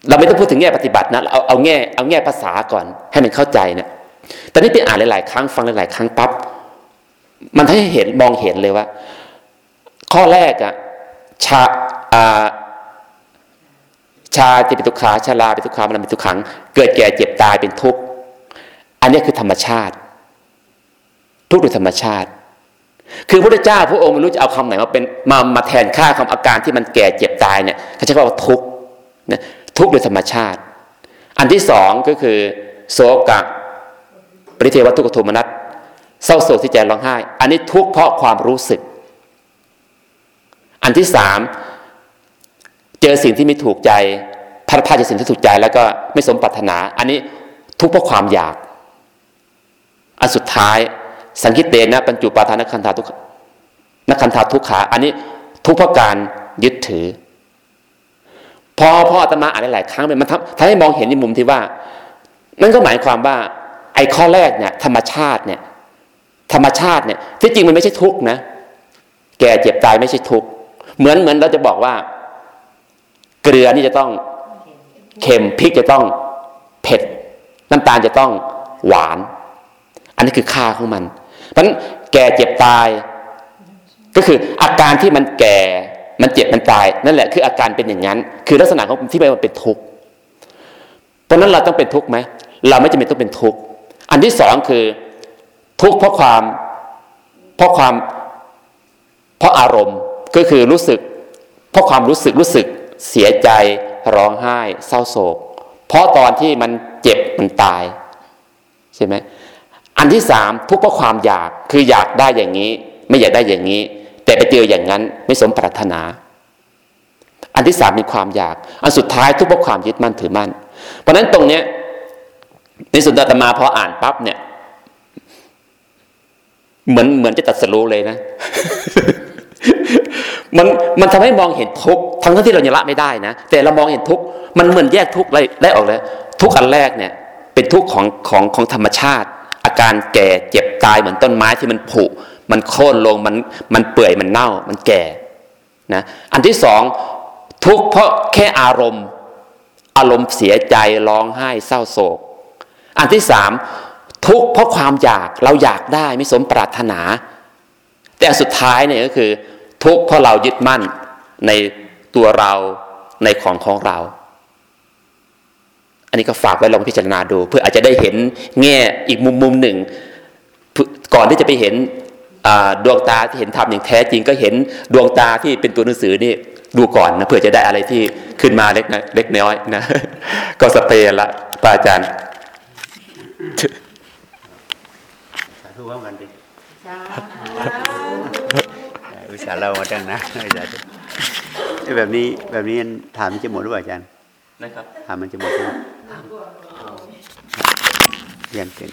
เราไม่ต้องพูดถึงแง่ปฏิบัตินะเอาเอาแง่เอาแง่ภาษาก่อนให้มันเข้าใจนะแต่นี่ไปอ่านหลาย ๆ ครั้งฟังหลาย ๆ ครั้งปั๊บ มันให้เห็นมองเห็นเลยว่า ข้อแรกอะชาอาชาติเป็นทุกขาชาลาเป็นทุกขามันเป็นทุกขัง เกิดแก่เจ็บตายเป็นทุกข์อันนี้คือธรรมชาติ ทุกข์โดยธรรมชาติ คือพระเจ้าพระองค์ไม่รู้จะเอาคำไหนมาเป็นมามาแทนค่าคำอาการที่มันแก่เจ็บตายเนี่ยเขาใช้คำว่าทุกข์นะทุกข์โดยธรรมชาติ อันที่สองก็คือโศกะปริเทวทุกขโทมนัส เศร้าโศกที่ใจร้องไห้ อันนี้ทุกข์เพราะความรู้สึก อันที่สามเจอสิ่งที่ไม่ถูกใจพัดพาจากสิ่งที่ถูกใจ แล้วก็ไม่สมปรารถนา อันนี้ทุกเพราะความอยาก อันสุดท้าย สังคิตเตนะปัญจุปาทานคันธาทุกนักคันธาทุกขา อันนี้ทุกเพราะการยึดถือ พอพ่ออาตมาอ่านหลายครั้งมันทำทำให้มองเห็นในมุมที่ว่านั่นก็หมายความว่าไอ้ข้อแรกเนี่ยธรรมชาติเนี่ย ธรรมชาติเนี่ยที่จริงมันไม่ใช่ทุกนะ แก่เจ็บตายไม่ใช่ทุกเหมือนเหมือนเราจะบอกว่า เกลือนี่จะต้องเค็มพริกจะต้องเผ็ด น้ำตาลจะต้องหวาน อันนี้คือค่าของมันเพราะนั้นแก่เจ็บตาย ก็คืออาการที่มันแก่มันเจ็บมันตาย นั่นแหละคืออาการเป็นอย่างนั้น คือลักษณะของที่มันเป็นทุกข์เพราะนั้นเราต้องเป็นทุกข์ไหมเราไม่จำเป็นต้องเป็นทุกข์อันที่สองคือ ทุกข์เพราะความเพราะความเพราะอารมณ์ก็คือรู้สึก เพราะความรู้สึกรู้สึกเสียใจร้องไห้ เศร้าโศก เพราะตอนที่มันเจ็บมันตายใช่ไหมอันที่สามทุกเพราะความอยากคืออยากได้อย่างนี้ ไม่อยากได้อย่างนี้ แต่ไปเจออย่างนั้นไม่สมปรารถนา อันที่สามมีความอยาก อันสุดท้ายทุกเพราะความยึดมั่นถือมั่น เพราะนั้นตรงเนี้ยในสุนทรตมาพออ่านปั๊บเนี่ย เหมือนเหมือนจะตัดสรู้เลยนะ มันมันทำให้มองเห็นทุกทั้งที่เรายังละไม่ได้นะ แต่เรามองเห็นทุกมันเหมือนแยกทุกได้ได้ออกเลย ทุกอันแรกเนี่ย เป็นทุกของของของธรรมชาติ อาการแก่เจ็บตายเหมือนต้นไม้ที่มันผุ มันโค่นลงมันมันเปื่อยมันเน่า มันแก่นะอันที่สองทุกเพราะแค่อารมณ์ อารมณ์เสียใจร้องไห้เศร้าโศก อันที่สาม ทุกข์เพราะความอยากเราอยากได้ไม่สมปรารถนา แต่สุดท้ายเนี่ยก็คือ ทุกข์เพราะเรายึดมั่นในตัวเราในของของเรา อันนี้ก็ฝากไว้ลองพิจารณาดู เพื่ออาจจะได้เห็นแง่อีกมุมมุมหนึ่ง ก่อนที่จะไปเห็นดวงตาที่เห็นธรรมอย่างแท้จริง ก็เห็นดวงตาที่เป็นตัวหนังสือนี่ดูก่อนนะเพื่อจะได้อะไรที่ขึ้นมาเล็กน้อยนะ ก็สเปรย์ละพระอาจารย์ สาธุว่ากันดิอุตส่าห์เล่ามาตั้งนะอาจารย์เอ้ยแบบนี้แบบนี้ถามมันจะหมดหรือเปล่าอาจารย์นะครับถามมันจะหมดใช่ไหมยังเก่ง